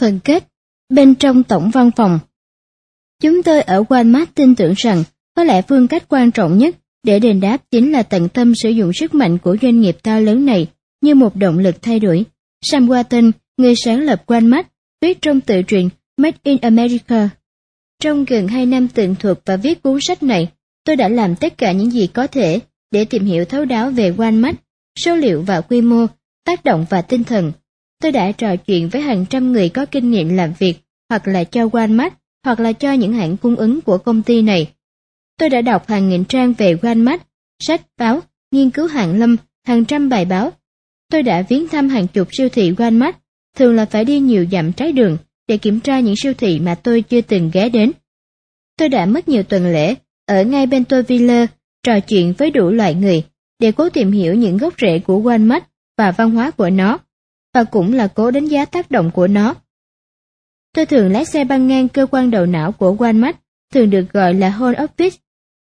Phần kết Bên trong tổng văn phòng Chúng tôi ở Walmart tin tưởng rằng có lẽ phương cách quan trọng nhất để đền đáp chính là tận tâm sử dụng sức mạnh của doanh nghiệp to lớn này như một động lực thay đổi. Sam Walton, người sáng lập Walmart, viết trong tự truyện Made in America. Trong gần hai năm tường thuật và viết cuốn sách này, tôi đã làm tất cả những gì có thể để tìm hiểu thấu đáo về Walmart, số liệu và quy mô, tác động và tinh thần. Tôi đã trò chuyện với hàng trăm người có kinh nghiệm làm việc hoặc là cho Walmart hoặc là cho những hãng cung ứng của công ty này. Tôi đã đọc hàng nghìn trang về Walmart, sách, báo, nghiên cứu hàng lâm, hàng trăm bài báo. Tôi đã viếng thăm hàng chục siêu thị Walmart, thường là phải đi nhiều dặm trái đường để kiểm tra những siêu thị mà tôi chưa từng ghé đến. Tôi đã mất nhiều tuần lễ ở ngay bên tôi villa trò chuyện với đủ loại người để cố tìm hiểu những gốc rễ của Walmart và văn hóa của nó, và cũng là cố đánh giá tác động của nó. Tôi thường lái xe băng ngang cơ quan đầu não của Walmart, thường được gọi là Home Office.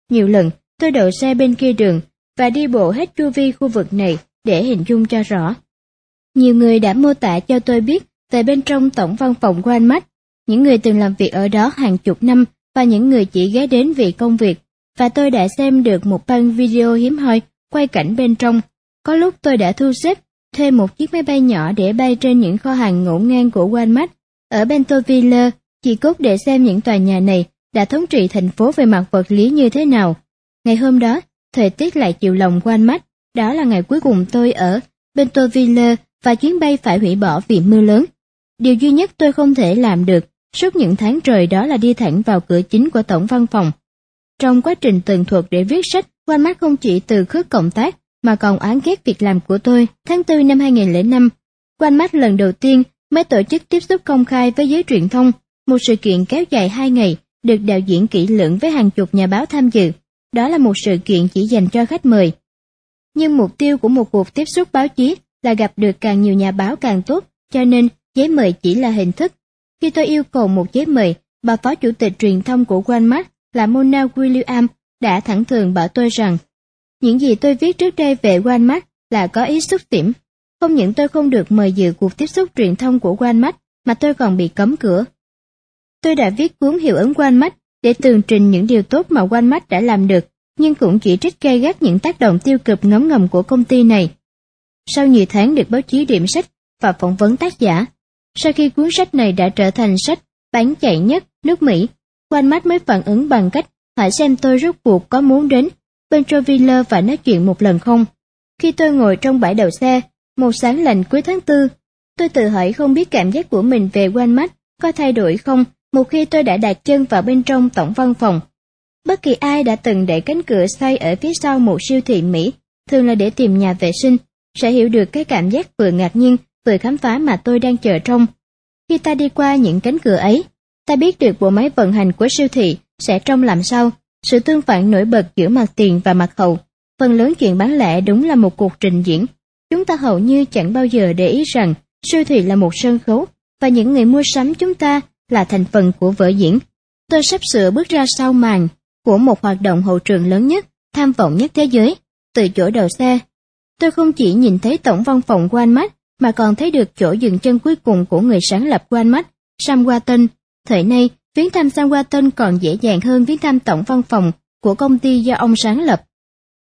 Nhiều lần, tôi đậu xe bên kia đường và đi bộ hết chu vi khu vực này để hình dung cho rõ. Nhiều người đã mô tả cho tôi biết về bên trong tổng văn phòng Walmart, những người từng làm việc ở đó hàng chục năm và những người chỉ ghé đến vì công việc, và tôi đã xem được một băng video hiếm hoi quay cảnh bên trong. Có lúc tôi đã thu xếp thuê một chiếc máy bay nhỏ để bay trên những kho hàng ngổn ngang của Walmart ở Bentonville, chỉ cốt để xem những tòa nhà này đã thống trị thành phố về mặt vật lý như thế nào. Ngày hôm đó, thời tiết lại chịu lòng Walmart, đó là ngày cuối cùng tôi ở Bentonville và chuyến bay phải hủy bỏ vì mưa lớn. Điều duy nhất tôi không thể làm được suốt những tháng trời đó là đi thẳng vào cửa chính của tổng văn phòng. Trong quá trình tường thuật để viết sách, Walmart không chỉ từ khước cộng tác mà còn án ghét việc làm của tôi. Tháng 4 năm 2005, Walmart lần đầu tiên mới tổ chức tiếp xúc công khai với giới truyền thông, một sự kiện kéo dài hai ngày, được đạo diễn kỹ lưỡng với hàng chục nhà báo tham dự. Đó là một sự kiện chỉ dành cho khách mời. Nhưng mục tiêu của một cuộc tiếp xúc báo chí là gặp được càng nhiều nhà báo càng tốt, cho nên giấy mời chỉ là hình thức. Khi tôi yêu cầu một giấy mời, bà phó chủ tịch truyền thông của Walmart là Mona William đã thẳng thừng bảo tôi rằng những gì tôi viết trước đây về Walmart là có ý xúc tiểm. Không những tôi không được mời dự cuộc tiếp xúc truyền thông của Walmart mà tôi còn bị cấm cửa. Tôi đã viết cuốn hiệu ứng Walmart để tường trình những điều tốt mà Walmart đã làm được, nhưng cũng chỉ trích gay gắt những tác động tiêu cực ngấm ngầm của công ty này. Sau nhiều tháng được báo chí điểm sách và phỏng vấn tác giả, sau khi cuốn sách này đã trở thành sách bán chạy nhất nước Mỹ, Walmart mới phản ứng bằng cách hỏi xem tôi rốt cuộc có muốn đến Petroviller và nói chuyện một lần không. Khi tôi ngồi trong bãi đầu xe, một sáng lạnh cuối tháng tư, tôi tự hỏi không biết cảm giác của mình về Walmart có thay đổi không một khi tôi đã đặt chân vào bên trong tổng văn phòng. Bất kỳ ai đã từng để cánh cửa xoay ở phía sau một siêu thị Mỹ, thường là để tìm nhà vệ sinh, sẽ hiểu được cái cảm giác vừa ngạc nhiên vừa khám phá mà tôi đang chờ trong. Khi ta đi qua những cánh cửa ấy, ta biết được bộ máy vận hành của siêu thị sẽ trông làm sao, sự tương phản nổi bật giữa mặt tiền và mặt hậu. Phần lớn chuyện bán lẻ đúng là một cuộc trình diễn. Chúng ta hầu như chẳng bao giờ để ý rằng siêu thị là một sân khấu và những người mua sắm chúng ta là thành phần của vở diễn. Tôi sắp sửa bước ra sau màn của một hoạt động hậu trường lớn nhất, tham vọng nhất thế giới, từ chỗ đầu xe. Tôi không chỉ nhìn thấy tổng văn phòng Walmart mà còn thấy được chỗ dừng chân cuối cùng của người sáng lập Walmart, Sam Watton. Thời nay, viếng thăm San Quentin còn dễ dàng hơn viếng thăm tổng văn phòng của công ty do ông sáng lập.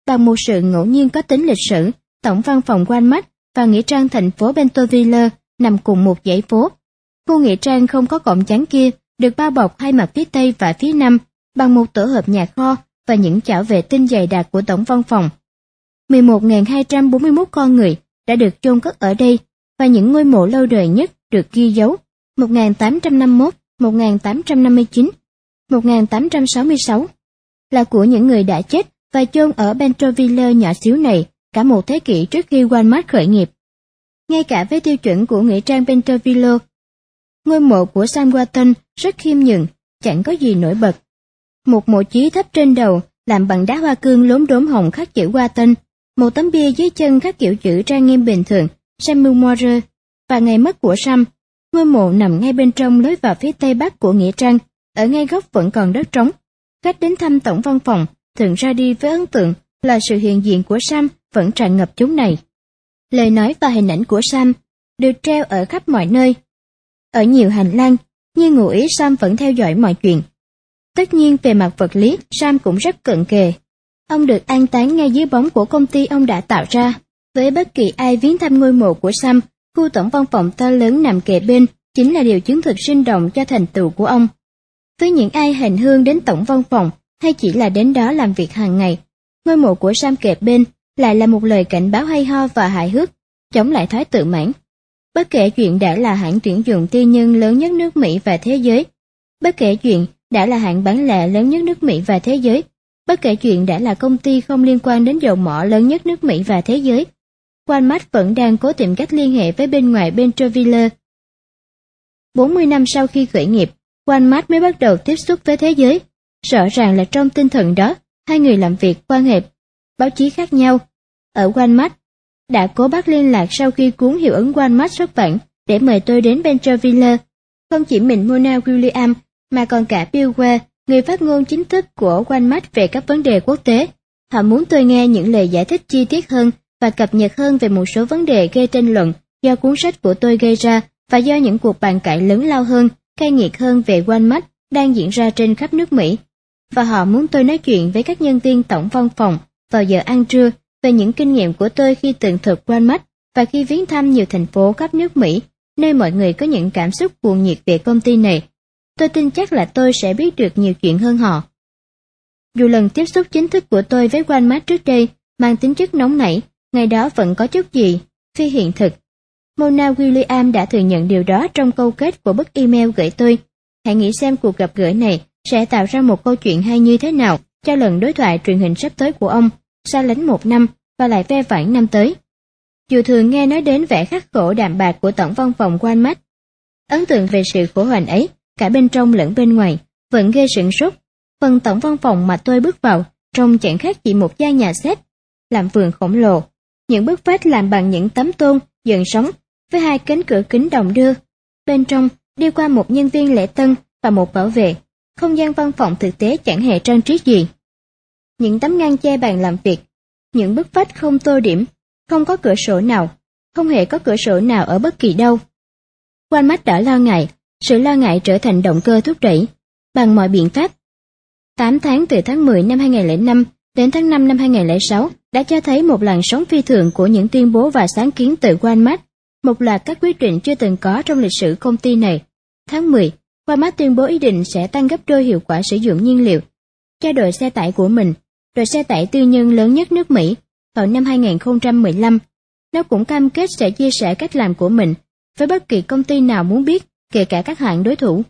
Bằng một sự ngẫu nhiên có tính lịch sử, tổng văn phòng Walmart và nghĩa trang thành phố Bentonville nằm cùng một dãy phố. Khu nghĩa trang không có cổng chắn kia, được bao bọc hai mặt phía tây và phía nam bằng một tổ hợp nhà kho và những chảo vệ tinh dày đặc của tổng văn phòng. 11.241 con người đã được chôn cất ở đây và những ngôi mộ lâu đời nhất được ghi dấu 1851, 1859, 1866 là của những người đã chết và chôn ở Bentroville nhỏ xíu này cả một thế kỷ trước khi Walmart khởi nghiệp. Ngay cả với tiêu chuẩn của nghĩa trang Bentroville, ngôi mộ của Sam Walton rất khiêm nhường, chẳng có gì nổi bật. Một mộ chí thấp trên đầu làm bằng đá hoa cương lốm đốm hồng khắc chữ Walton, một tấm bia dưới chân khắc kiểu chữ trang nghiêm bình thường Samuel Moore và ngày mất của Sam. Ngôi mộ nằm ngay bên trong lối vào phía tây bắc của nghĩa trang, ở ngay góc vẫn còn đất trống. Khách đến thăm tổng văn phòng thường ra đi với ấn tượng là sự hiện diện của Sam vẫn tràn ngập chúng này. Lời nói và hình ảnh của Sam được treo ở khắp mọi nơi. Ở nhiều hành lang, như ngụ ý Sam vẫn theo dõi mọi chuyện. Tất nhiên về mặt vật lý, Sam cũng rất cận kề. Ông được an táng ngay dưới bóng của công ty ông đã tạo ra. Với bất kỳ ai viếng thăm ngôi mộ của Sam, khu tổng văn phòng to lớn nằm kề bên chính là điều chứng thực sinh động cho thành tựu của ông. Với những ai hành hương đến tổng văn phòng hay chỉ là đến đó làm việc hàng ngày, ngôi mộ của Sam kề bên lại là một lời cảnh báo hay ho và hài hước, chống lại thói tự mãn. Bất kể chuyện đã là hãng tuyển dụng tư nhân lớn nhất nước Mỹ và thế giới, bất kể chuyện đã là hãng bán lẻ lớn nhất nước Mỹ và thế giới, bất kể chuyện đã là công ty không liên quan đến dầu mỏ lớn nhất nước Mỹ và thế giới, Walmart vẫn đang cố tìm cách liên hệ với bên ngoài Bentonville. 40 năm sau khi khởi nghiệp, Walmart mới bắt đầu tiếp xúc với thế giới. Rõ ràng là trong tinh thần đó, hai người làm việc quan hệ, báo chí khác nhau. Ở Walmart, đã cố bắt liên lạc sau khi cuốn hiệu ứng Walmart xuất bản để mời tôi đến Bentonville. Không chỉ mình Mona William mà còn cả Bill Ware, người phát ngôn chính thức của Walmart về các vấn đề quốc tế. Họ muốn tôi nghe những lời giải thích chi tiết hơn và cập nhật hơn về một số vấn đề gây tranh luận do cuốn sách của tôi gây ra và do những cuộc bàn cãi lớn lao hơn, cay nghiệt hơn về Walmart đang diễn ra trên khắp nước Mỹ. Và họ muốn tôi nói chuyện với các nhân viên tổng văn phòng vào giờ ăn trưa về những kinh nghiệm của tôi khi tường thực Walmart và khi viếng thăm nhiều thành phố khắp nước Mỹ, nơi mọi người có những cảm xúc cuồng nhiệt về công ty này. Tôi tin chắc là tôi sẽ biết được nhiều chuyện hơn họ. Dù lần tiếp xúc chính thức của tôi với Walmart trước đây mang tính chất nóng nảy, ngày đó vẫn có chút gì, phi hiện thực. Mona William đã thừa nhận điều đó trong câu kết của bức email gửi tôi. Hãy nghĩ xem cuộc gặp gỡ này sẽ tạo ra một câu chuyện hay như thế nào cho lần đối thoại truyền hình sắp tới của ông, xa lánh một năm và lại ve vãn năm tới. Dù thường nghe nói đến vẻ khắc khổ đạm bạc của tổng văn phòng Walmart, ấn tượng về sự khổ hoành ấy, cả bên trong lẫn bên ngoài, vẫn gây sửng sốt. Phần tổng văn phòng mà tôi bước vào, trông chẳng khác chỉ một gia nhà xếp, làm vườn khổng lồ, những bức vách làm bằng những tấm tôn dựng sống với hai cánh cửa kính đồng đưa. Bên trong đi qua một nhân viên lễ tân và một bảo vệ. Không gian văn phòng thực tế chẳng hề trang trí gì. Những tấm ngăn che bàn làm việc, những bức vách không tô điểm, không có cửa sổ nào, không hề có cửa sổ nào ở bất kỳ đâu. Quanh mắt đã lo ngại, sự lo ngại trở thành động cơ thúc đẩy, bằng mọi biện pháp. 8 tháng từ tháng 10 năm 2005 đến tháng 5 năm 2006 đã cho thấy một làn sóng phi thường của những tuyên bố và sáng kiến từ Walmart, một loạt các quyết định chưa từng có trong lịch sử công ty này. Tháng 10, Walmart tuyên bố ý định sẽ tăng gấp đôi hiệu quả sử dụng nhiên liệu cho đội xe tải của mình, đội xe tải tư nhân lớn nhất nước Mỹ, vào năm 2015. Nó cũng cam kết sẽ chia sẻ cách làm của mình với bất kỳ công ty nào muốn biết, kể cả các hãng đối thủ.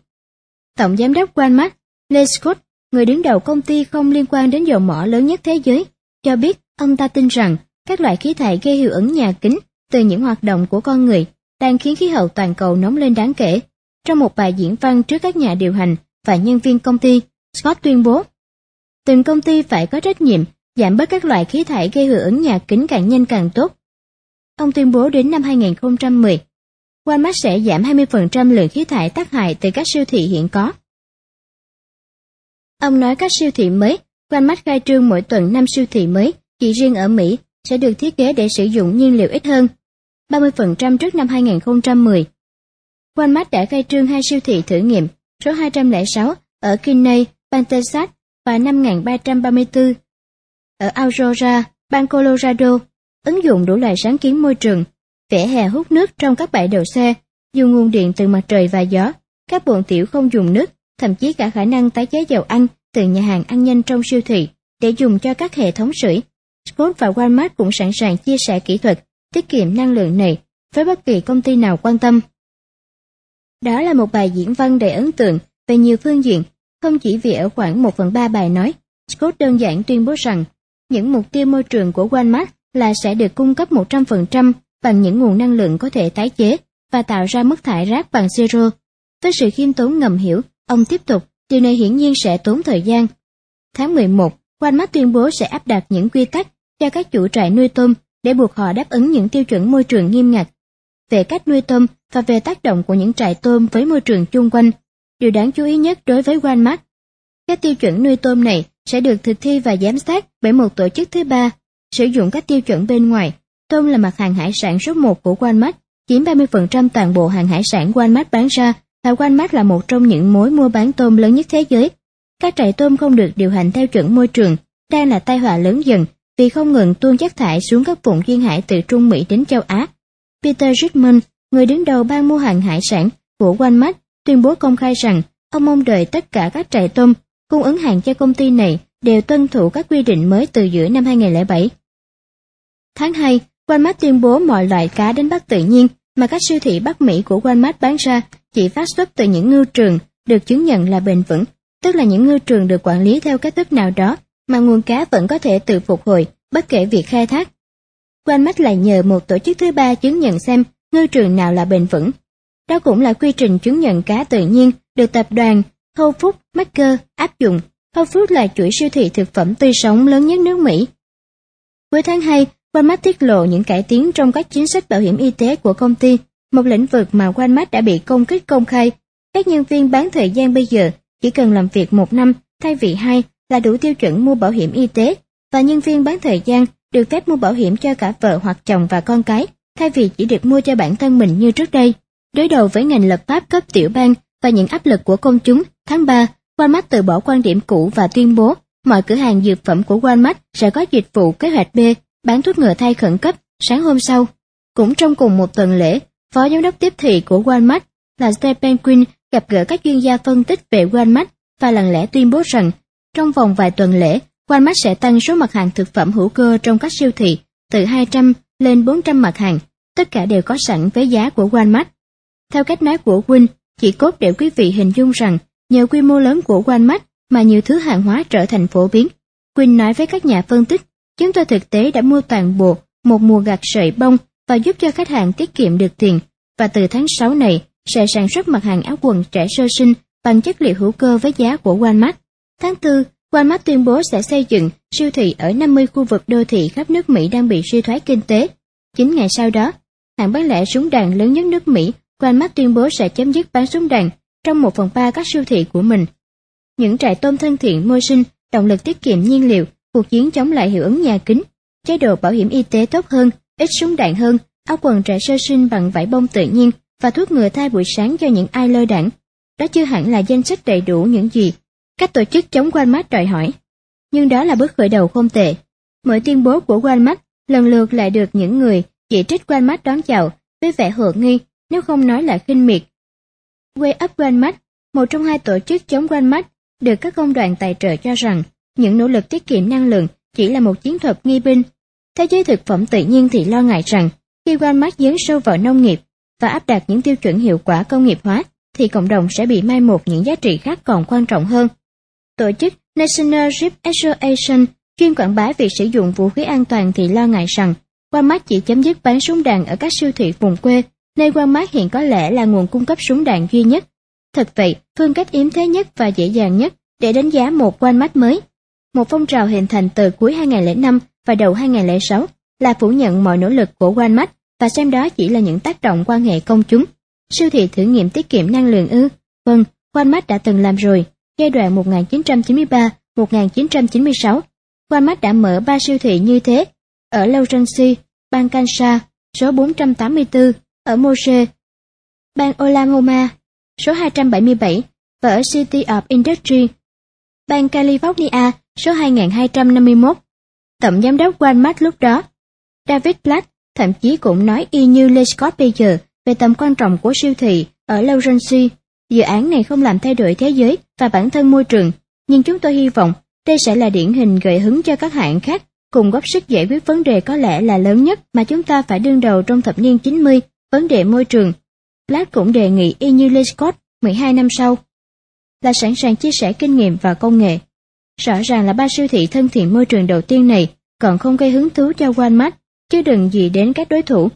Tổng giám đốc Walmart, Lee Scott người đứng đầu công ty không liên quan đến dầu mỏ lớn nhất thế giới, cho biết ông ta tin rằng các loại khí thải gây hiệu ứng nhà kính từ những hoạt động của con người đang khiến khí hậu toàn cầu nóng lên đáng kể. Trong một bài diễn văn trước các nhà điều hành và nhân viên công ty, Scott tuyên bố, từng công ty phải có trách nhiệm giảm bớt các loại khí thải gây hiệu ứng nhà kính càng nhanh càng tốt. Ông tuyên bố đến năm 2010, Walmart sẽ giảm 20% lượng khí thải tác hại từ các siêu thị hiện có Ông nói các siêu thị mới, Walmart khai trương mỗi tuần 5 siêu thị mới, chỉ riêng ở Mỹ, sẽ được thiết kế để sử dụng nhiên liệu ít hơn, 30% trước năm 2010. Walmart đã khai trương hai siêu thị thử nghiệm, số 206 ở Kinney, bang Texas và 5334 ở Aurora, bang Colorado, ứng dụng đủ loại sáng kiến môi trường, vỉa hè hút nước trong các bãi đậu xe, dùng nguồn điện từ mặt trời và gió, các bồn tiểu không dùng nước, thậm chí cả khả năng tái chế dầu ăn từ nhà hàng ăn nhanh trong siêu thị để dùng cho các hệ thống sưởi. Scott và Walmart cũng sẵn sàng chia sẻ kỹ thuật tiết kiệm năng lượng này với bất kỳ công ty nào quan tâm. Đó là một bài diễn văn đầy ấn tượng về nhiều phương diện, không chỉ vì ở khoảng một phần ba bài nói, Scott đơn giản tuyên bố rằng những mục tiêu môi trường của Walmart là sẽ được cung cấp 100% bằng những nguồn năng lượng có thể tái chế và tạo ra mức thải rác bằng zero. Với sự khiêm tốn ngầm hiểu Ông tiếp tục, điều này hiển nhiên sẽ tốn thời gian. Tháng 11, Walmart tuyên bố sẽ áp đặt những quy tắc cho các chủ trại nuôi tôm để buộc họ đáp ứng những tiêu chuẩn môi trường nghiêm ngặt. Về cách nuôi tôm và về tác động của những trại tôm với môi trường chung quanh, điều đáng chú ý nhất đối với Walmart. Các tiêu chuẩn nuôi tôm này sẽ được thực thi và giám sát bởi một tổ chức thứ ba, sử dụng các tiêu chuẩn bên ngoài. Tôm là mặt hàng hải sản số một của Walmart, chiếm 30% toàn bộ hàng hải sản Walmart bán ra và Walmart là một trong những mối mua bán tôm lớn nhất thế giới. Các trại tôm không được điều hành theo chuẩn môi trường, đang là tai họa lớn dần vì không ngừng tuôn chất thải xuống các vùng duyên hải từ Trung Mỹ đến châu Á. Peter Richmond, người đứng đầu ban mua hàng hải sản của Walmart, tuyên bố công khai rằng ông mong đợi tất cả các trại tôm cung ứng hàng cho công ty này đều tuân thủ các quy định mới từ giữa năm 2007. Tháng 2, Walmart tuyên bố mọi loại cá đánh bắt tự nhiên mà các siêu thị Bắc Mỹ của Walmart bán ra chỉ phát xuất từ những ngư trường được chứng nhận là bền vững, tức là những ngư trường được quản lý theo cách thức nào đó mà nguồn cá vẫn có thể tự phục hồi bất kể việc khai thác. Walmart lại nhờ một tổ chức thứ ba chứng nhận xem ngư trường nào là bền vững. Đó cũng là quy trình chứng nhận cá tự nhiên được tập đoàn Whole Foods Market áp dụng. Whole Foods là chuỗi siêu thị thực phẩm tươi sống lớn nhất nước Mỹ. Cuối tháng 2, Walmart tiết lộ những cải tiến trong các chính sách bảo hiểm y tế của công ty, một lĩnh vực mà Walmart đã bị công kích công khai. Các nhân viên bán thời gian bây giờ chỉ cần làm việc một năm thay vì hai là đủ tiêu chuẩn mua bảo hiểm y tế, và nhân viên bán thời gian được phép mua bảo hiểm cho cả vợ hoặc chồng và con cái, thay vì chỉ được mua cho bản thân mình như trước đây. Đối đầu với ngành lập pháp cấp tiểu bang và những áp lực của công chúng, tháng 3, Walmart từ bỏ quan điểm cũ và tuyên bố mọi cửa hàng dược phẩm của Walmart sẽ có dịch vụ kế hoạch B bán thuốc ngừa thai khẩn cấp sáng hôm sau. Cũng trong cùng một tuần lễ, phó giám đốc tiếp thị của Walmart là Stephen Quinn gặp gỡ các chuyên gia phân tích về Walmart và lặng lẽ tuyên bố rằng trong vòng vài tuần lễ, Walmart sẽ tăng số mặt hàng thực phẩm hữu cơ trong các siêu thị từ 200 lên 400 mặt hàng, tất cả đều có sẵn với giá của Walmart. Theo cách nói của Quinn, chỉ cốt để quý vị hình dung rằng nhờ quy mô lớn của Walmart mà nhiều thứ hàng hóa trở thành phổ biến. Quinn nói với các nhà phân tích, chúng tôi thực tế đã mua toàn bộ một mùa gạt sợi bông và giúp cho khách hàng tiết kiệm được tiền, và từ tháng 6 này sẽ sản xuất mặt hàng áo quần trẻ sơ sinh bằng chất liệu hữu cơ với giá của Walmart. Tháng 4, Walmart tuyên bố sẽ xây dựng siêu thị ở 50 khu vực đô thị khắp nước Mỹ đang bị suy thoái kinh tế. Chín ngày sau đó, hãng bán lẻ súng đạn lớn nhất nước Mỹ, Walmart tuyên bố sẽ chấm dứt bán súng đạn trong một phần ba các siêu thị của mình. Những trại tôm thân thiện môi sinh, động lực tiết kiệm nhiên liệu, cuộc chiến chống lại hiệu ứng nhà kính, chế độ bảo hiểm y tế tốt hơn, ít súng đạn hơn, áo quần trẻ sơ sinh bằng vải bông tự nhiên và thuốc ngừa thai buổi sáng cho những ai lơ đảng. Đó chưa hẳn là danh sách đầy đủ những gì các tổ chức chống Walmart đòi hỏi. Nhưng đó là bước khởi đầu không tệ. Mỗi tuyên bố của Walmart lần lượt lại được những người chỉ trích Walmart đón chào với vẻ hồ nghi, nếu không nói là khinh miệt. Way Up Walmart, một trong hai tổ chức chống Walmart, được các công đoàn tài trợ cho rằng những nỗ lực tiết kiệm năng lượng chỉ là một chiến thuật nghi binh. Thế giới thực phẩm tự nhiên thì lo ngại rằng khi Walmart dấn sâu vào nông nghiệp và áp đặt những tiêu chuẩn hiệu quả công nghiệp hóa, thì cộng đồng sẽ bị mai một những giá trị khác còn quan trọng hơn. Tổ chức National Ship Association chuyên quảng bá việc sử dụng vũ khí an toàn thì lo ngại rằng Walmart chỉ chấm dứt bán súng đạn ở các siêu thị vùng quê, nơi Walmart hiện có lẽ là nguồn cung cấp súng đạn duy nhất. Thật vậy, phương cách yếm thế nhất và dễ dàng nhất để đánh giá một Walmart mới. Một phong trào hình thành từ cuối 2005 và đầu 2006 là phủ nhận mọi nỗ lực của Walmart và xem đó chỉ là những tác động quan hệ công chúng. Siêu thị thử nghiệm tiết kiệm năng lượng ư? Vâng, Walmart đã từng làm rồi, giai đoạn 1993-1996, Walmart đã mở ba siêu thị như thế, ở Laurency, bang Kansas, số 484, ở Moshe, bang Oklahoma, số 277, và ở City of Industry, bang California, số 2251. Tổng giám đốc Walmart lúc đó, David Platt thậm chí cũng nói y như Lee Scott bây giờ về tầm quan trọng của siêu thị ở Laurency Dự án này không làm thay đổi thế giới và bản thân môi trường, nhưng chúng tôi hy vọng đây sẽ là điển hình gợi hứng cho các hãng khác cùng góp sức giải quyết vấn đề có lẽ là lớn nhất mà chúng ta phải đương đầu trong thập niên 90, vấn đề môi trường. Black cũng đề nghị y như Lee Scott 12 năm sau là sẵn sàng chia sẻ kinh nghiệm và công nghệ. Rõ ràng là ba siêu thị thân thiện môi trường đầu tiên này còn không gây hứng thú cho Walmart, chứ đừng gì đến các đối thủ.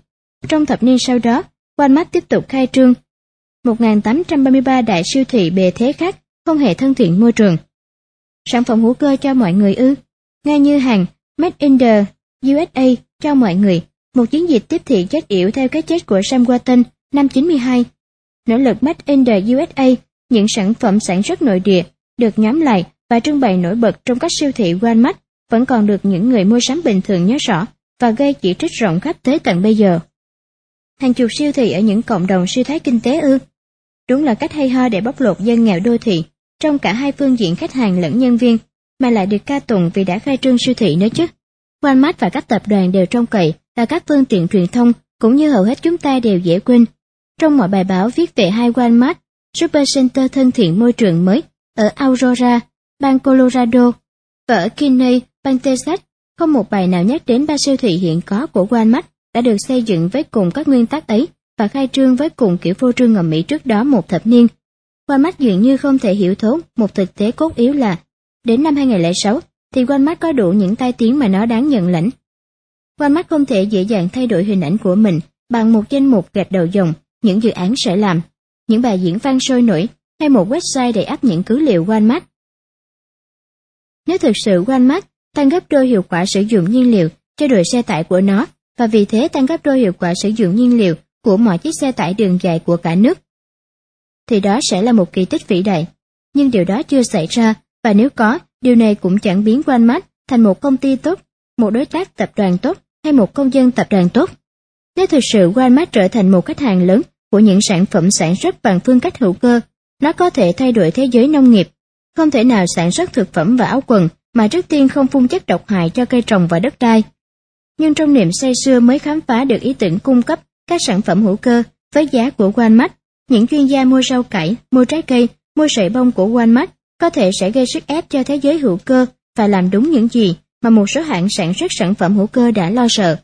Trong thập niên sau đó, Walmart tiếp tục khai trương 1.833 đại siêu thị bề thế khác không hề thân thiện môi trường. Sản phẩm hữu cơ cho mọi người ư, ngay như hàng Made in the USA cho mọi người, một chiến dịch tiếp thị chết yểu theo cái chết của Sam Walton năm 92. Nỗ lực Made in the USA, những sản phẩm sản xuất nội địa, được nhóm lại và trưng bày nổi bật trong các siêu thị Walmart vẫn còn được những người mua sắm bình thường nhớ rõ và gây chỉ trích rộng khắp tới tận bây giờ. hàng chục siêu thị ở những cộng đồng suy thoái kinh tế ư? Đúng là cách hay ho để bóc lột dân nghèo đô thị, trong cả hai phương diện khách hàng lẫn nhân viên, mà lại được ca tụng vì đã khai trương siêu thị nữa chứ. Walmart và các tập đoàn đều trông cậy và các phương tiện truyền thông cũng như hầu hết chúng ta đều dễ quên. Trong mọi bài báo viết về hai Walmart, Supercenter thân thiện môi trường mới ở Aurora, bang Colorado và ở Kinney, bang Texas, không một bài nào nhắc đến ba siêu thị hiện có của Walmart đã được xây dựng với cùng các nguyên tắc ấy và khai trương với cùng kiểu phô trương ở Mỹ trước đó một thập niên. Walmart dường như không thể hiểu thấu một thực tế cốt yếu là đến năm 2006 thì Walmart có đủ những tai tiếng mà nó đáng nhận lãnh. Walmart không thể dễ dàng thay đổi hình ảnh của mình bằng một danh mục gạch đầu dòng những dự án sẽ làm, những bài diễn văn sôi nổi hay một website để áp những cứ liệu Walmart. Nếu thực sự Walmart tăng gấp đôi hiệu quả sử dụng nhiên liệu cho đội xe tải của nó và vì thế tăng gấp đôi hiệu quả sử dụng nhiên liệu của mọi chiếc xe tải đường dài của cả nước, thì đó sẽ là một kỳ tích vĩ đại. Nhưng điều đó chưa xảy ra và nếu có, điều này cũng chẳng biến Walmart thành một công ty tốt, một đối tác tập đoàn tốt hay một công dân tập đoàn tốt. Nếu thực sự Walmart trở thành một khách hàng lớn của những sản phẩm sản xuất bằng phương cách hữu cơ, nó có thể thay đổi thế giới nông nghiệp. Không thể nào sản xuất thực phẩm và áo quần mà trước tiên không phun chất độc hại cho cây trồng và đất đai. Nhưng trong niềm say sưa mới khám phá được ý tưởng cung cấp các sản phẩm hữu cơ với giá của Walmart, những chuyên gia mua rau cải, mua trái cây, mua sợi bông của Walmart có thể sẽ gây sức ép cho thế giới hữu cơ và làm đúng những gì mà một số hãng sản xuất sản phẩm hữu cơ đã lo sợ.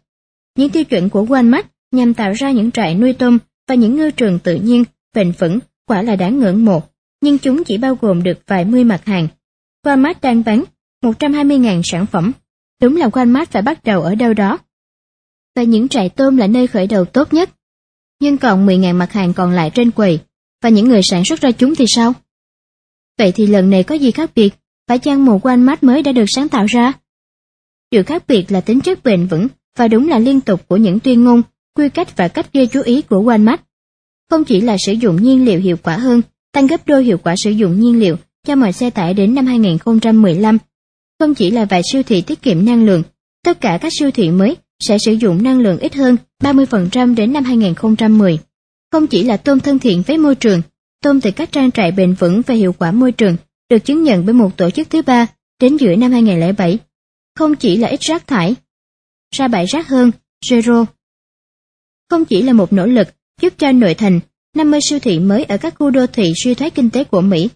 Những tiêu chuẩn của Walmart nhằm tạo ra những trại nuôi tôm và những ngư trường tự nhiên, bền vững, quả là đáng ngưỡng mộ, nhưng chúng chỉ bao gồm được vài mươi mặt hàng. Walmart đang bán 120.000 sản phẩm. Đúng là Walmart phải bắt đầu ở đâu đó. Và những trại tôm là nơi khởi đầu tốt nhất. Nhưng còn 10.000 mặt hàng còn lại trên quầy, và những người sản xuất ra chúng thì sao? Vậy thì lần này có gì khác biệt? Phải chăng một Walmart mới đã được sáng tạo ra? Điều khác biệt là tính chất bền vững và đúng là liên tục của những tuyên ngôn, quy cách và cách gây chú ý của Walmart. Không chỉ là sử dụng nhiên liệu hiệu quả hơn, tăng gấp đôi hiệu quả sử dụng nhiên liệu cho mọi xe tải đến năm 2015. Không chỉ là vài siêu thị tiết kiệm năng lượng, tất cả các siêu thị mới sẽ sử dụng năng lượng ít hơn 30% đến năm 2010. Không chỉ là tôm thân thiện với môi trường, tôm từ các trang trại bền vững và hiệu quả môi trường được chứng nhận bởi một tổ chức thứ ba đến giữa năm 2007. Không chỉ là ít rác thải, ra bãi rác hơn, Zero. Không chỉ là một nỗ lực giúp cho nội thành 50 siêu thị mới ở các khu đô thị suy thoái kinh tế của Mỹ.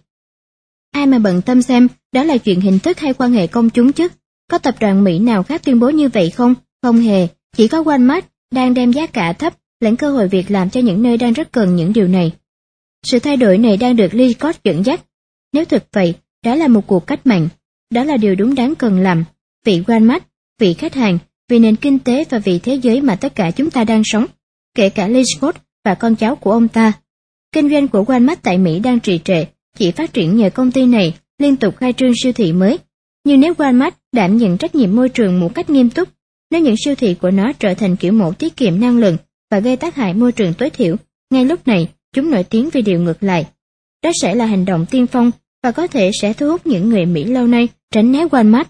Ai mà bận tâm xem đó là chuyện hình thức hay quan hệ công chúng chứ? Có tập đoàn Mỹ nào khác tuyên bố như vậy không? Không hề, chỉ có Walmart đang đem giá cả thấp lẫn cơ hội việc làm cho những nơi đang rất cần những điều này. Sự thay đổi này đang được Lee Scott dẫn dắt. Nếu thực vậy, đó là một cuộc cách mạng. Đó là điều đúng đáng cần làm. Vị Walmart, vị khách hàng, vì nền kinh tế và vì thế giới mà tất cả chúng ta đang sống, kể cả Lee Scott và con cháu của ông ta. Kinh doanh của Walmart tại Mỹ đang trì trệ, chỉ phát triển nhờ công ty này liên tục khai trương siêu thị mới. Nhưng nếu Walmart đảm nhận trách nhiệm môi trường một cách nghiêm túc, nếu những siêu thị của nó trở thành kiểu mẫu tiết kiệm năng lượng và gây tác hại môi trường tối thiểu, ngay lúc này chúng nổi tiếng vì điều ngược lại. Đó sẽ là hành động tiên phong và có thể sẽ thu hút những người Mỹ lâu nay tránh né Walmart.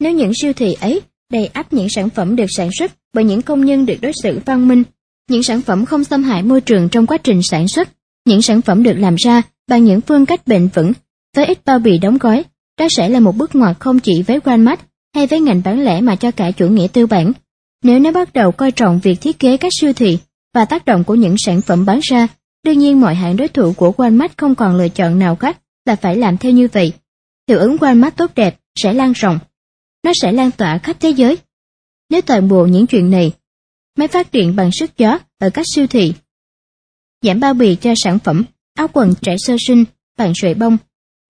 Nếu những siêu thị ấy đầy ắp những sản phẩm được sản xuất bởi những công nhân được đối xử văn minh, những sản phẩm không xâm hại môi trường trong quá trình sản xuất, những sản phẩm được làm ra bằng những phương cách bền vững, với ít bao bì đóng gói, đó sẽ là một bước ngoặt không chỉ với Walmart hay với ngành bán lẻ mà cho cả chủ nghĩa tư bản. Nếu nó bắt đầu coi trọng việc thiết kế các siêu thị và tác động của những sản phẩm bán ra, đương nhiên mọi hãng đối thủ của Walmart không còn lựa chọn nào khác là phải làm theo như vậy. Hiệu ứng Walmart tốt đẹp sẽ lan rộng. Nó sẽ lan tỏa khắp thế giới. Nếu toàn bộ những chuyện này, máy phát điện bằng sức gió ở các siêu thị, giảm bao bì cho sản phẩm, áo quần trẻ sơ sinh, bằng sợi bông,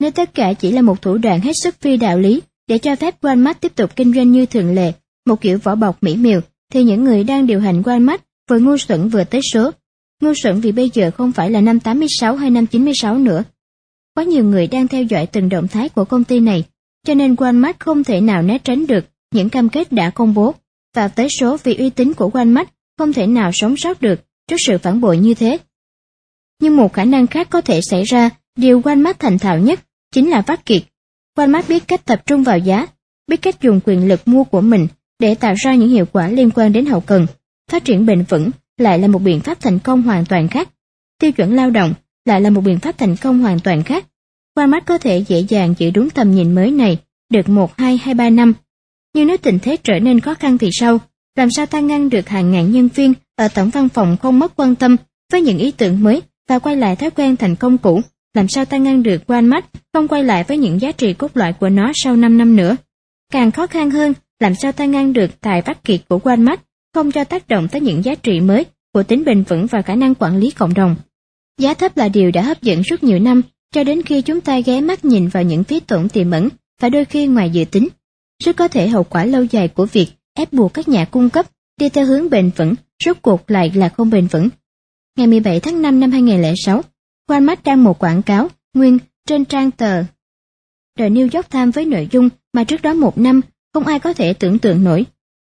nếu tất cả chỉ là một thủ đoạn hết sức phi đạo lý để cho phép Walmart tiếp tục kinh doanh như thường lệ, một kiểu vỏ bọc mỹ miều, thì những người đang điều hành Walmart vừa ngu xuẩn vừa tới số. Ngu xuẩn vì bây giờ không phải là năm 86 hay năm 96 nữa. Quá nhiều người đang theo dõi từng động thái của công ty này, cho nên Walmart không thể nào né tránh được những cam kết đã công bố, và tới số vì uy tín của Walmart không thể nào sống sót được trước sự phản bội như thế. Nhưng một khả năng khác có thể xảy ra, điều Walmart thành thạo nhất chính là phát kiệt. Walmart biết cách tập trung vào giá, biết cách dùng quyền lực mua của mình để tạo ra những hiệu quả liên quan đến hậu cần, phát triển bền vững lại là một biện pháp thành công hoàn toàn khác. Tiêu chuẩn lao động lại là một biện pháp thành công hoàn toàn khác. Qua mắt có thể dễ dàng giữ đúng tầm nhìn mới này, được một hai hay ba năm. Nhưng nếu tình thế trở nên khó khăn thì sao? Làm sao ta ngăn được hàng ngàn nhân viên ở tổng văn phòng không mất quan tâm với những ý tưởng mới và quay lại thói quen thành công cũ? Làm sao ta ngăn được quan mắt không quay lại với những giá trị cốt lõi của nó sau 5 năm nữa? Càng khó khăn hơn, làm sao ta ngăn được tài vắt kiệt của quan mắt không cho tác động tới những giá trị mới của tính bền vững và khả năng quản lý cộng đồng. Giá thấp là điều đã hấp dẫn suốt nhiều năm, cho đến khi chúng ta ghé mắt nhìn vào những phí tổn tiềm ẩn và đôi khi ngoài dự tính. Rất có thể hậu quả lâu dài của việc ép buộc các nhà cung cấp đi theo hướng bền vững, rốt cuộc lại là không bền vững. Ngày 17 tháng 5 năm 2006, Walmart đăng một quảng cáo nguyên trên trang tờ The New York Times với nội dung mà trước đó một năm không ai có thể tưởng tượng nổi.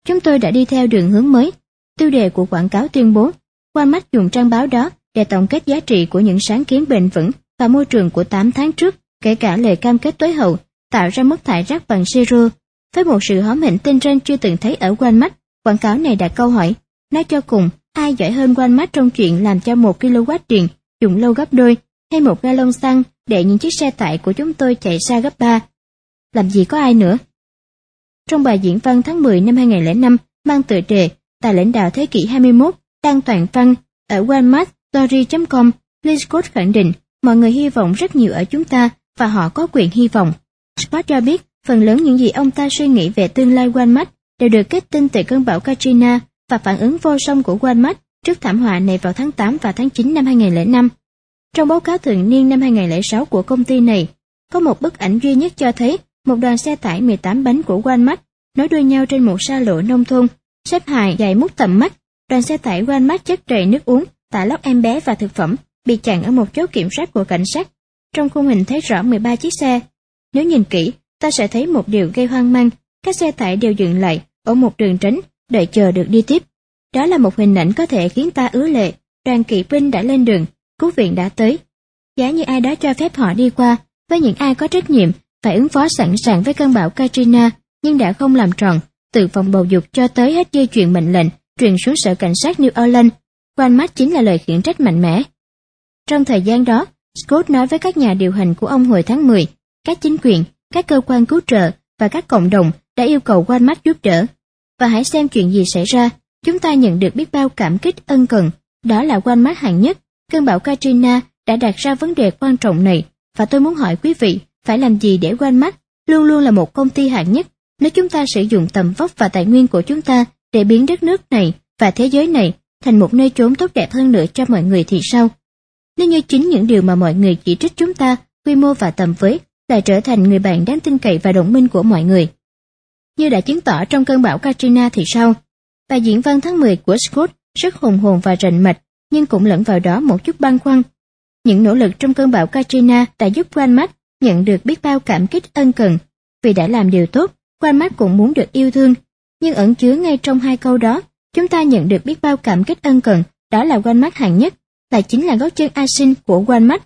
Chúng tôi đã đi theo đường hướng mới. Tiêu đề của quảng cáo tuyên bố, Walmart dùng trang báo đó để tổng kết giá trị của những sáng kiến bền vững và môi trường của 8 tháng trước, kể cả lời cam kết tối hậu tạo ra mức thải rác bằng zero. Với một sự hóm hỉnh tinh trên chưa từng thấy ở Walmart, quảng cáo này đặt câu hỏi, nói cho cùng, ai giỏi hơn Walmart trong chuyện làm cho một kW điện dùng lâu gấp đôi, hay một galon xăng để những chiếc xe tải của chúng tôi chạy xa gấp ba. Làm gì có ai nữa? Trong bài diễn văn tháng 10 năm 2005 mang tựa đề Tài lãnh đạo thế kỷ 21 đang toàn văn ở walmartstory.com, Lee Scott khẳng định mọi người hy vọng rất nhiều ở chúng ta và họ có quyền hy vọng. Scott cho biết phần lớn những gì ông ta suy nghĩ về tương lai Walmart đều được kết tinh từ cơn bão Katrina và phản ứng vô song của Walmart trước thảm họa này vào tháng 8 và tháng 9 năm 2005. Trong báo cáo thường niên năm 2006 của công ty này, có một bức ảnh duy nhất cho thấy một đoàn xe tải 18 bánh của Walmart nối đuôi nhau trên một xa lộ nông thôn, xếp hài dài mút tầm mắt. Đoàn xe tải Walmart chất đầy nước uống, tả lóc em bé và thực phẩm, bị chặn ở một chốt kiểm soát của cảnh sát. Trong khung hình thấy rõ 13 chiếc xe. Nếu nhìn kỹ, ta sẽ thấy một điều gây hoang mang, các xe tải đều dừng lại ở một đường tránh, đợi chờ được đi tiếp. Đó là một hình ảnh có thể khiến ta ứa lệ, đoàn kỵ binh đã lên đường, cứu viện đã tới. Giá như ai đó cho phép họ đi qua, với những ai có trách nhiệm, phải ứng phó sẵn sàng với cơn bão Katrina, nhưng đã không làm tròn, từ phòng bầu dục cho tới hết dây chuyền mệnh lệnh, truyền xuống sở cảnh sát New Orleans. Quan mắt chính là lời khiển trách mạnh mẽ. Trong thời gian đó, Scott nói với các nhà điều hành của ông hồi tháng 10, các chính quyền, các cơ quan cứu trợ và các cộng đồng đã yêu cầu Walmart giúp đỡ. Và hãy xem chuyện gì xảy ra, chúng ta nhận được biết bao cảm kích ân cần, đó là Walmart hạng nhất. Cơn bão Katrina đã đặt ra vấn đề quan trọng này, và tôi muốn hỏi quý vị, phải làm gì để Walmart luôn luôn là một công ty hạng nhất nếu chúng ta sử dụng tầm vóc và tài nguyên của chúng ta để biến đất nước này và thế giới này thành một nơi trốn tốt đẹp hơn nữa cho mọi người thì sao? Nếu như chính những điều mà mọi người chỉ trích chúng ta, quy mô và tầm với, lại trở thành người bạn đáng tin cậy và đồng minh của mọi người. Như đã chứng tỏ trong cơn bão Katrina thì sao? Bài diễn văn tháng 10 của Scott rất hùng hồn và rành mạch, nhưng cũng lẫn vào đó một chút băn khoăn. Những nỗ lực trong cơn bão Katrina đã giúp Walmart nhận được biết bao cảm kích ân cần. Vì đã làm điều tốt, Walmart cũng muốn được yêu thương. Nhưng ẩn chứa ngay trong hai câu đó, chúng ta nhận được biết bao cảm kích ân cần, đó là Walmart hạng nhất, là chính là gót chân a sinh của Walmart.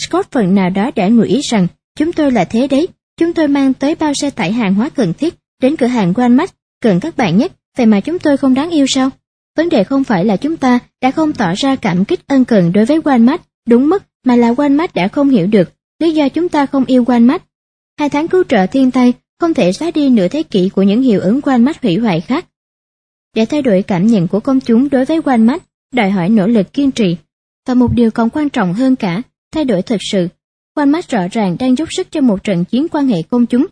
Scott phần nào đó đã ngụ ý rằng, chúng tôi là thế đấy, chúng tôi mang tới bao xe tải hàng hóa cần thiết đến cửa hàng Walmart, cần các bạn nhất, vậy mà chúng tôi không đáng yêu sao? Vấn đề không phải là chúng ta đã không tỏ ra cảm kích ân cần đối với Walmart đúng mức, mà là Walmart đã không hiểu được lý do chúng ta không yêu Walmart. Hai tháng cứu trợ thiên tai không thể xóa đi nửa thế kỷ của những hiệu ứng Walmart hủy hoại khác. Để thay đổi cảm nhận của công chúng đối với Walmart, đòi hỏi nỗ lực kiên trì, và một điều còn quan trọng hơn cả, thay đổi thật sự. Walmart rõ ràng đang dốc sức cho một trận chiến quan hệ công chúng.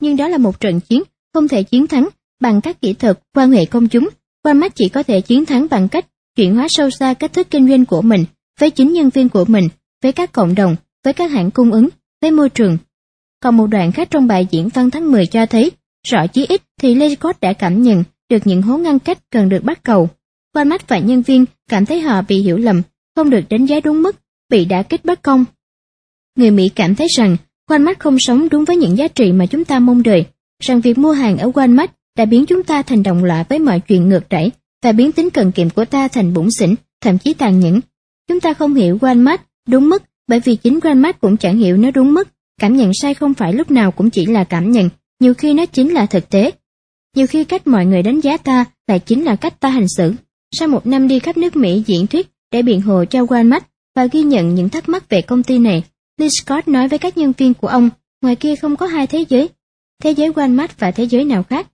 Nhưng đó là một trận chiến không thể chiến thắng bằng các kỹ thuật quan hệ công chúng. Walmart chỉ có thể chiến thắng bằng cách chuyển hóa sâu xa cách thức kinh doanh của mình với chính nhân viên của mình, với các cộng đồng, với các hãng cung ứng, với môi trường. Còn một đoạn khác trong bài diễn văn tháng 10 cho thấy, rõ chí ít thì Lê Scott đã cảm nhận được những hố ngăn cách cần được bắt cầu. Quan mắt và nhân viên cảm thấy họ bị hiểu lầm, không được đánh giá đúng mức, bị đả kích bất công. Người Mỹ cảm thấy rằng Walmart không sống đúng với những giá trị mà chúng ta mong đợi, rằng việc mua hàng ở Walmart đã biến chúng ta thành đồng loại với mọi chuyện ngược đẩy và biến tính cần kiệm của ta thành bủn xỉn, thậm chí tàn nhẫn. Chúng ta không hiểu Walmart đúng mức bởi vì chính Walmart cũng chẳng hiểu nó đúng mức. Cảm nhận sai không phải lúc nào cũng chỉ là cảm nhận, nhiều khi nó chính là thực tế. Nhiều khi cách mọi người đánh giá ta lại chính là cách ta hành xử. sau một năm đi khắp nước Mỹ diễn thuyết để biện hộ cho Walmart và ghi nhận những thắc mắc về công ty này, Scott nói với các nhân viên của ông, ngoài kia không có hai thế giới, thế giới Walmart và thế giới nào khác.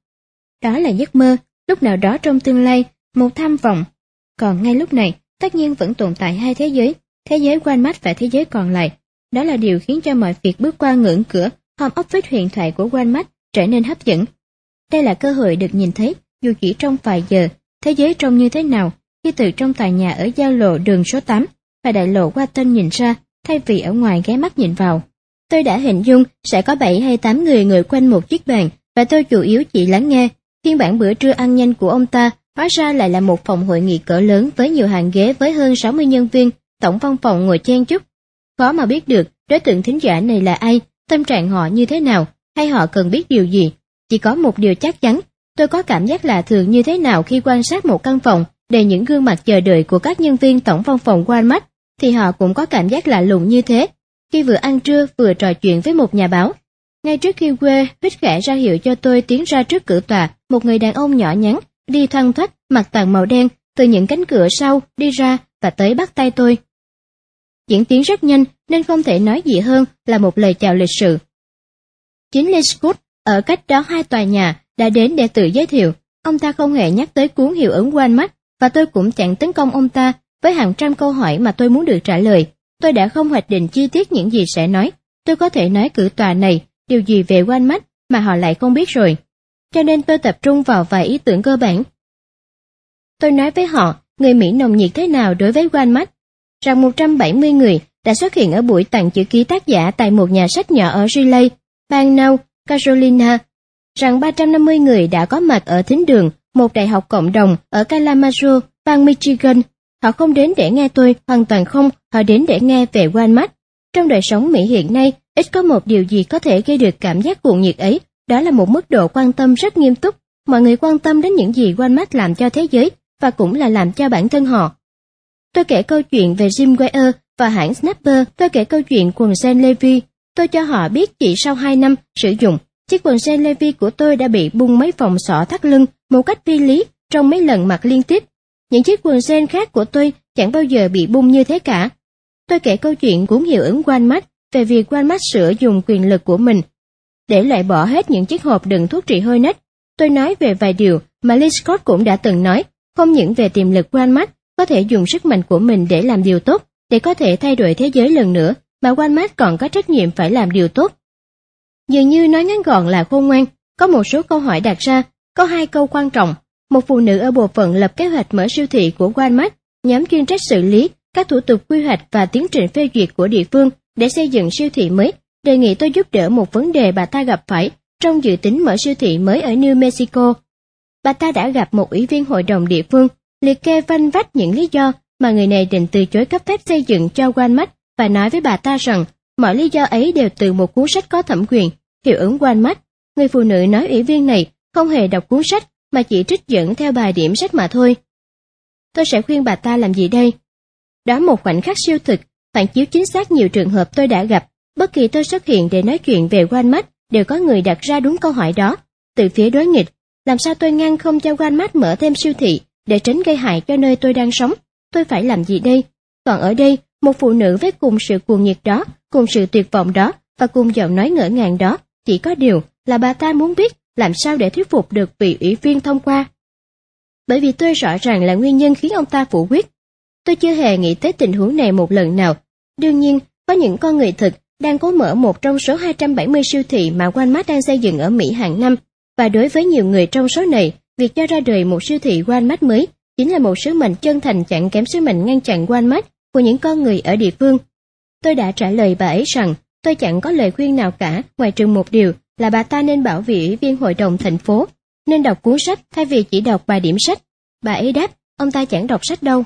Đó là giấc mơ, lúc nào đó trong tương lai, một tham vọng. Còn ngay lúc này, tất nhiên vẫn tồn tại hai thế giới, thế giới Walmart và thế giới còn lại. Đó là điều khiến cho mọi việc bước qua ngưỡng cửa home office huyền thoại của Walmart trở nên hấp dẫn. Đây là cơ hội được nhìn thấy, dù chỉ trong vài giờ, thế giới trông như thế nào khi từ trong tòa nhà ở giao lộ đường số 8 và đại lộ qua tên nhìn ra, thay vì ở ngoài ghé mắt nhìn vào. Tôi đã hình dung sẽ có 7 hay 8 người ngồi quanh một chiếc bàn và tôi chủ yếu chỉ lắng nghe. Phiên bản bữa trưa ăn nhanh của ông ta hóa ra lại là một phòng hội nghị cỡ lớn với nhiều hàng ghế với hơn 60 nhân viên, tổng văn phòng ngồi chen chúc. Khó mà biết được đối tượng thính giả này là ai, tâm trạng họ như thế nào, hay họ cần biết điều gì. Chỉ có một điều chắc chắn, tôi có cảm giác lạ thường như thế nào khi quan sát một căn phòng đầy những gương mặt chờ đợi của các nhân viên tổng văn phòng Walmart, thì họ cũng có cảm giác lạ lùng như thế khi vừa ăn trưa vừa trò chuyện với một nhà báo. Ngay trước khi quê, hít khẽ ra hiệu cho tôi tiến ra trước cửa tòa, một người đàn ông nhỏ nhắn, đi thoăn thoắt, mặc toàn màu đen, từ những cánh cửa sau, đi ra và tới bắt tay tôi. Diễn tiến rất nhanh nên không thể nói gì hơn là một lời chào lịch sự. Chính Lee Scott ở cách đó hai tòa nhà đã đến để tự giới thiệu. Ông ta không hề nhắc tới cuốn hiệu ứng quanh mắt và tôi cũng chẳng tấn công ông ta với hàng trăm câu hỏi mà tôi muốn được trả lời. Tôi đã không hoạch định chi tiết những gì sẽ nói. Tôi có thể nói cử tòa này điều gì về quan mắt mà họ lại không biết rồi. Cho nên tôi tập trung vào vài ý tưởng cơ bản. Tôi nói với họ người Mỹ nồng nhiệt thế nào đối với quan mắt, rằng 170 người đã xuất hiện ở buổi tặng chữ ký tác giả tại một nhà sách nhỏ ở Raleigh, bang North Carolina, rằng 350 người đã có mặt ở thính đường một đại học cộng đồng ở Kalamazoo, bang Michigan. Họ không đến để nghe tôi, hoàn toàn không, họ đến để nghe về Walmart. Trong đời sống Mỹ hiện nay, ít có một điều gì có thể gây được cảm giác cuồng nhiệt ấy, đó là một mức độ quan tâm rất nghiêm túc. Mọi người quan tâm đến những gì Walmart làm cho thế giới và cũng là làm cho bản thân họ. Tôi kể câu chuyện về Jim Ware và hãng Snapper, tôi kể câu chuyện quần jean Levi. Tôi cho họ biết chỉ sau 2 năm sử dụng, chiếc quần jean Levi của tôi đã bị bung mấy vòng sọ thắt lưng một cách phi lý trong mấy lần mặc liên tiếp. Những chiếc quần sen khác của tôi chẳng bao giờ bị bung như thế cả. Tôi kể câu chuyện cuốn hiệu ứng Walmart về việc Walmart sửa dùng quyền lực của mình để loại bỏ hết những chiếc hộp đựng thuốc trị hơi nách. Tôi nói về vài điều mà Lee Scott cũng đã từng nói, không những về tiềm lực Walmart có thể dùng sức mạnh của mình để làm điều tốt, để có thể thay đổi thế giới lần nữa, mà Walmart còn có trách nhiệm phải làm điều tốt. Dường như nói ngắn gọn là khôn ngoan, có một số câu hỏi đặt ra, có hai câu quan trọng. Một phụ nữ ở bộ phận lập kế hoạch mở siêu thị của Walmart, nhóm chuyên trách xử lý các thủ tục quy hoạch và tiến trình phê duyệt của địa phương để xây dựng siêu thị mới, đề nghị tôi giúp đỡ một vấn đề bà ta gặp phải trong dự tính mở siêu thị mới ở New Mexico. Bà ta đã gặp một ủy viên hội đồng địa phương liệt kê vanh vách những lý do mà người này định từ chối cấp phép xây dựng cho Walmart và nói với bà ta rằng mọi lý do ấy đều từ một cuốn sách có thẩm quyền, hiệu ứng Walmart. Người phụ nữ nói ủy viên này không hề đọc cuốn sách mà chỉ trích dẫn theo bài điểm sách mà thôi. Tôi sẽ khuyên bà ta làm gì đây? Đó một khoảnh khắc siêu thực, phản chiếu chính xác nhiều trường hợp tôi đã gặp. Bất kỳ tôi xuất hiện để nói chuyện về Walmart đều có người đặt ra đúng câu hỏi đó. Từ phía đối nghịch, làm sao tôi ngăn không cho Walmart mở thêm siêu thị để tránh gây hại cho nơi tôi đang sống, tôi phải làm gì đây? Còn ở đây, một phụ nữ với cùng sự cuồng nhiệt đó, cùng sự tuyệt vọng đó và cùng giọng nói ngỡ ngàng đó, chỉ có điều là bà ta muốn biết làm sao để thuyết phục được vị ủy viên thông qua. Bởi vì tôi rõ ràng là nguyên nhân khiến ông ta phủ quyết. Tôi chưa hề nghĩ tới tình huống này một lần nào. Đương nhiên, có những con người thực đang cố mở một trong số 270 siêu thị mà Walmart đang xây dựng ở Mỹ hàng năm, và đối với nhiều người trong số này, Việc cho ra đời một siêu thị Walmart mới chính là một sứ mệnh chân thành chẳng kém sứ mệnh ngăn chặn Walmart của những con người ở địa phương. Tôi đã trả lời bà ấy rằng tôi chẳng có lời khuyên nào cả ngoài trừ một điều là bà ta nên bảo vị ủy viên hội đồng thành phố, nên đọc cuốn sách thay vì chỉ đọc bài điểm sách. Bà ấy đáp, ông ta chẳng đọc sách đâu.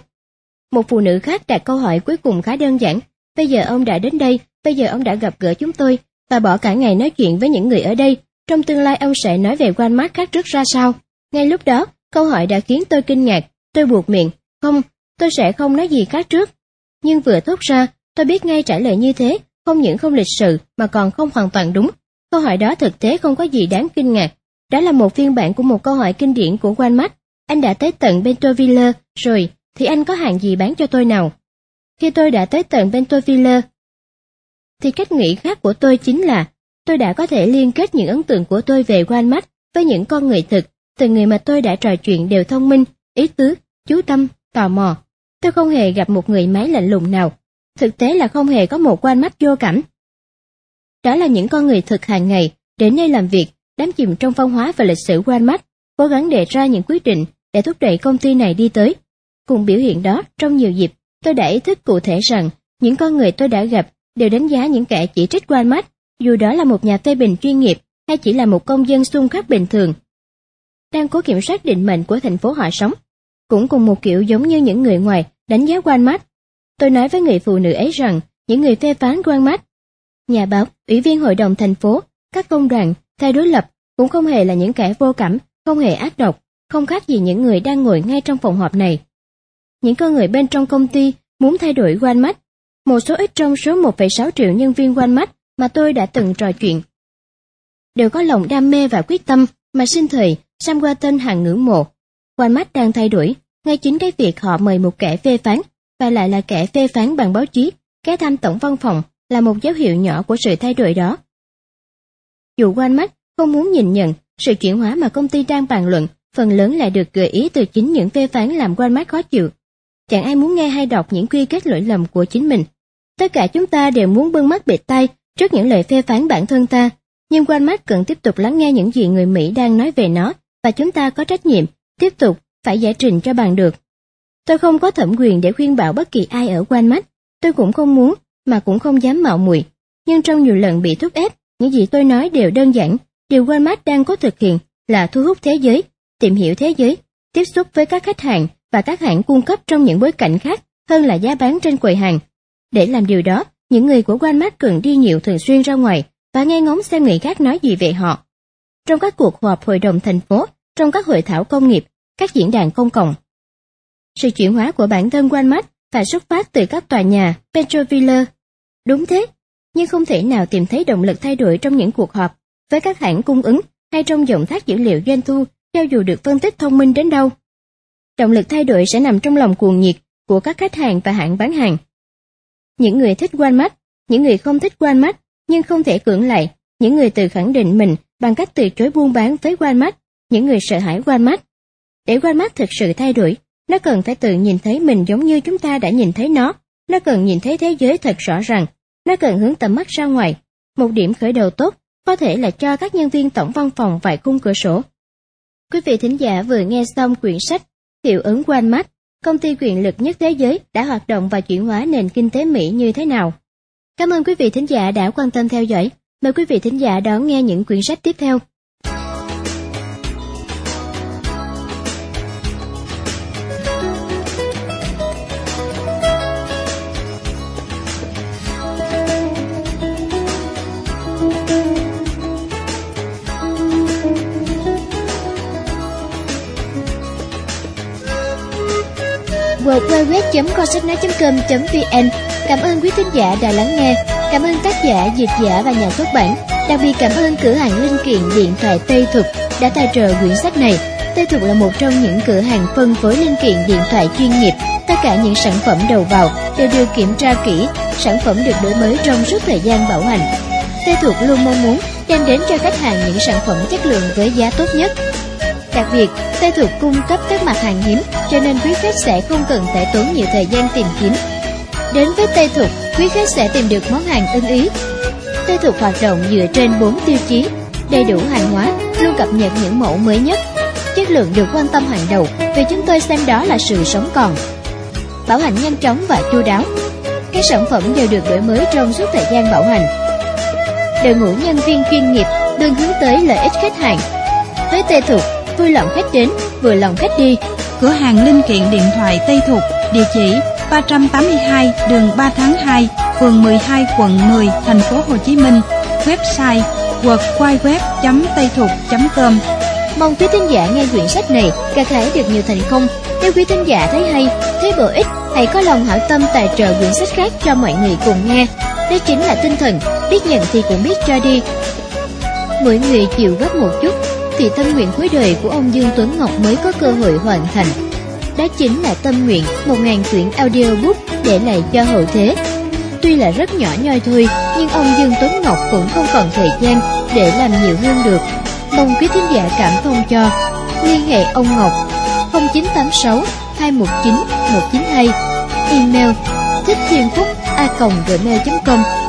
Một phụ nữ khác đặt câu hỏi cuối cùng khá đơn giản, bây giờ ông đã đến đây, bây giờ ông đã gặp gỡ chúng tôi, và bỏ cả ngày nói chuyện với những người ở đây, trong tương lai ông sẽ nói về Walmart khác trước ra sao? Ngay lúc đó, câu hỏi đã khiến tôi kinh ngạc, tôi buộc miệng, không, tôi sẽ không nói gì khác trước. Nhưng vừa thốt ra, tôi biết ngay trả lời như thế, không những không lịch sự mà còn không hoàn toàn đúng. Câu hỏi đó thực tế không có gì đáng kinh ngạc. Đó là một phiên bản của một câu hỏi kinh điển của Walmart. anh đã tới tận Bentonville rồi, thì anh có hàng gì bán cho tôi nào? Khi tôi đã tới tận Bentonville, thì cách nghĩ khác của tôi chính là tôi đã có thể liên kết những ấn tượng của tôi về Walmart với những con người thực, từng người mà tôi đã trò chuyện đều thông minh, ý tứ, chú tâm, tò mò. Tôi không hề gặp một người máy lạnh lùng nào, thực tế là không hề có một Walmart vô cảm. Đó là những con người thực hàng ngày, đến nơi làm việc, đắm chìm trong văn hóa và lịch sử Walmart, cố gắng đề ra những quyết định để thúc đẩy công ty này đi tới. Cùng biểu hiện đó, trong nhiều dịp, tôi đã ý thức cụ thể rằng những con người tôi đã gặp đều đánh giá những kẻ chỉ trích Walmart, dù đó là một nhà phê bình chuyên nghiệp hay chỉ là một công dân xung khắc bình thường. Đang cố kiểm soát định mệnh của thành phố họ sống, cũng cùng một kiểu giống như những người ngoài đánh giá Walmart. Tôi nói với người phụ nữ ấy rằng những người phê phán Walmart, nhà báo, ủy viên hội đồng thành phố, các công đoàn, thay đối lập cũng không hề là những kẻ vô cảm, không hề ác độc, không khác gì những người đang ngồi ngay trong phòng họp này. Những con người bên trong công ty muốn thay đổi Walmart một số ít trong số 1,6 triệu nhân viên Walmart mà tôi đã từng trò chuyện. Đều có lòng đam mê và quyết tâm mà sinh thời Sam Walton hàng ngưỡng mộ. Walmart đang thay đổi, ngay chính cái việc họ mời một kẻ phê phán và lại là kẻ phê phán bằng báo chí, cái tham tổng văn phòng là một dấu hiệu nhỏ của sự thay đổi đó. Dù Walmart không muốn nhìn nhận sự chuyển hóa mà công ty đang bàn luận, phần lớn lại được gợi ý từ chính những phê phán làm Walmart khó chịu. Chẳng ai muốn nghe hay đọc những quy kết lỗi lầm của chính mình. Tất cả chúng ta đều muốn bưng mắt bịt tay trước những lời phê phán bản thân ta, nhưng Walmart cần tiếp tục lắng nghe những gì người Mỹ đang nói về nó, và chúng ta có trách nhiệm tiếp tục phải giải trình cho bằng được. Tôi không có thẩm quyền để khuyên bảo bất kỳ ai ở Walmart, tôi cũng không muốn, mà cũng không dám mạo muội. Nhưng trong nhiều lần bị thúc ép, những gì tôi nói đều đơn giản, điều Walmart đang có thực hiện là thu hút thế giới, tìm hiểu thế giới, tiếp xúc với các khách hàng và các hãng cung cấp trong những bối cảnh khác hơn là giá bán trên quầy hàng. Để làm điều đó, những người của Walmart cần đi nhiều thường xuyên ra ngoài và nghe ngóng xem người khác nói gì về họ. Trong các cuộc họp hội đồng thành phố, trong các hội thảo công nghiệp, các diễn đàn công cộng. Sự chuyển hóa của bản thân Walmart phải xuất phát từ các tòa nhà Petroville. Đúng thế, nhưng không thể nào tìm thấy động lực thay đổi trong những cuộc họp với các hãng cung ứng hay trong dòng thác dữ liệu doanh thu cho dù được phân tích thông minh đến đâu. Động lực thay đổi sẽ nằm trong lòng cuồng nhiệt của các khách hàng và hãng bán hàng. Những người thích Walmart, những người không thích Walmart nhưng không thể cưỡng lại, những người tự khẳng định mình bằng cách từ chối buôn bán với Walmart, những người sợ hãi Walmart. Để Walmart thực sự thay đổi, nó cần phải tự nhìn thấy mình giống như chúng ta đã nhìn thấy nó, nó cần nhìn thấy thế giới thật rõ ràng, nó cần hướng tầm mắt ra ngoài. Một điểm khởi đầu tốt có thể là cho các nhân viên tổng văn phòng vài khung cửa sổ. Quý vị thính giả vừa nghe xong quyển sách Hiệu ứng Walmart, công ty quyền lực nhất thế giới đã hoạt động và chuyển hóa nền kinh tế Mỹ như thế nào. Cảm ơn quý vị thính giả đã quan tâm theo dõi. Mời quý vị thính giả đón nghe những quyển sách tiếp theo. www.cosetnói.com.vn Cảm ơn quý thính giả đã lắng nghe. Cảm ơn tác giả, dịch giả và nhà xuất bản. Đặc biệt cảm ơn cửa hàng linh kiện điện thoại Tây Thục đã tài trợ quyển sách này. Tây Thục là một trong những cửa hàng phân phối linh kiện điện thoại chuyên nghiệp. Tất cả những sản phẩm đầu vào đều được kiểm tra kỹ, sản phẩm được đổi mới trong suốt thời gian bảo hành. Tây Thục luôn mong muốn đem đến cho khách hàng những sản phẩm chất lượng với giá tốt nhất. Đặc biệt, Tây thuộc cung cấp các mặt hàng hiếm, cho nên quý khách sẽ không cần phải tốn nhiều thời gian tìm kiếm. Đến với Tây Thục, quý khách sẽ tìm được món hàng ưng ý. Tây Thục hoạt động dựa trên 4 tiêu chí, đầy đủ hàng hóa, luôn cập nhật những mẫu mới nhất. Chất lượng được quan tâm hàng đầu vì chúng tôi xem đó là sự sống còn. Bảo hành nhanh chóng và chu đáo. Các sản phẩm đều được đổi mới trong suốt thời gian bảo hành. Đội ngũ nhân viên chuyên nghiệp luôn hướng tới lợi ích khách hàng. Với Tây Thục, vui lòng khách đến, vừa lòng khách đi. Cửa hàng linh kiện điện thoại Tây Thục, địa chỉ 382 đường 3 tháng 2, phường 12 quận 10, thành phố Hồ Chí Minh. Website www.taythục.com Mong quý thính giả nghe quyển sách này gặt hái được nhiều thành công. Nếu quý thính giả thấy hay, thấy bổ ích, hãy có lòng hảo tâm tài trợ quyển sách khác cho mọi người cùng nghe. Đây chính là tinh thần biết nhận thì cũng biết cho đi. Mỗi người chịu góp một chút thì tâm nguyện cuối đời của ông Dương Tuấn Ngọc mới có cơ hội hoàn thành. Đó chính là tâm nguyện 1.000 quyển audiobook để lại cho hậu thế. Tuy là rất nhỏ nhoi thôi, nhưng ông Dương Tuấn Ngọc cũng không còn thời gian để làm nhiều hơn được. Mong quý thính giả cảm thông cho. Liên hệ ông Ngọc 0986 219 192 Email thích thiên phúc a gmail.com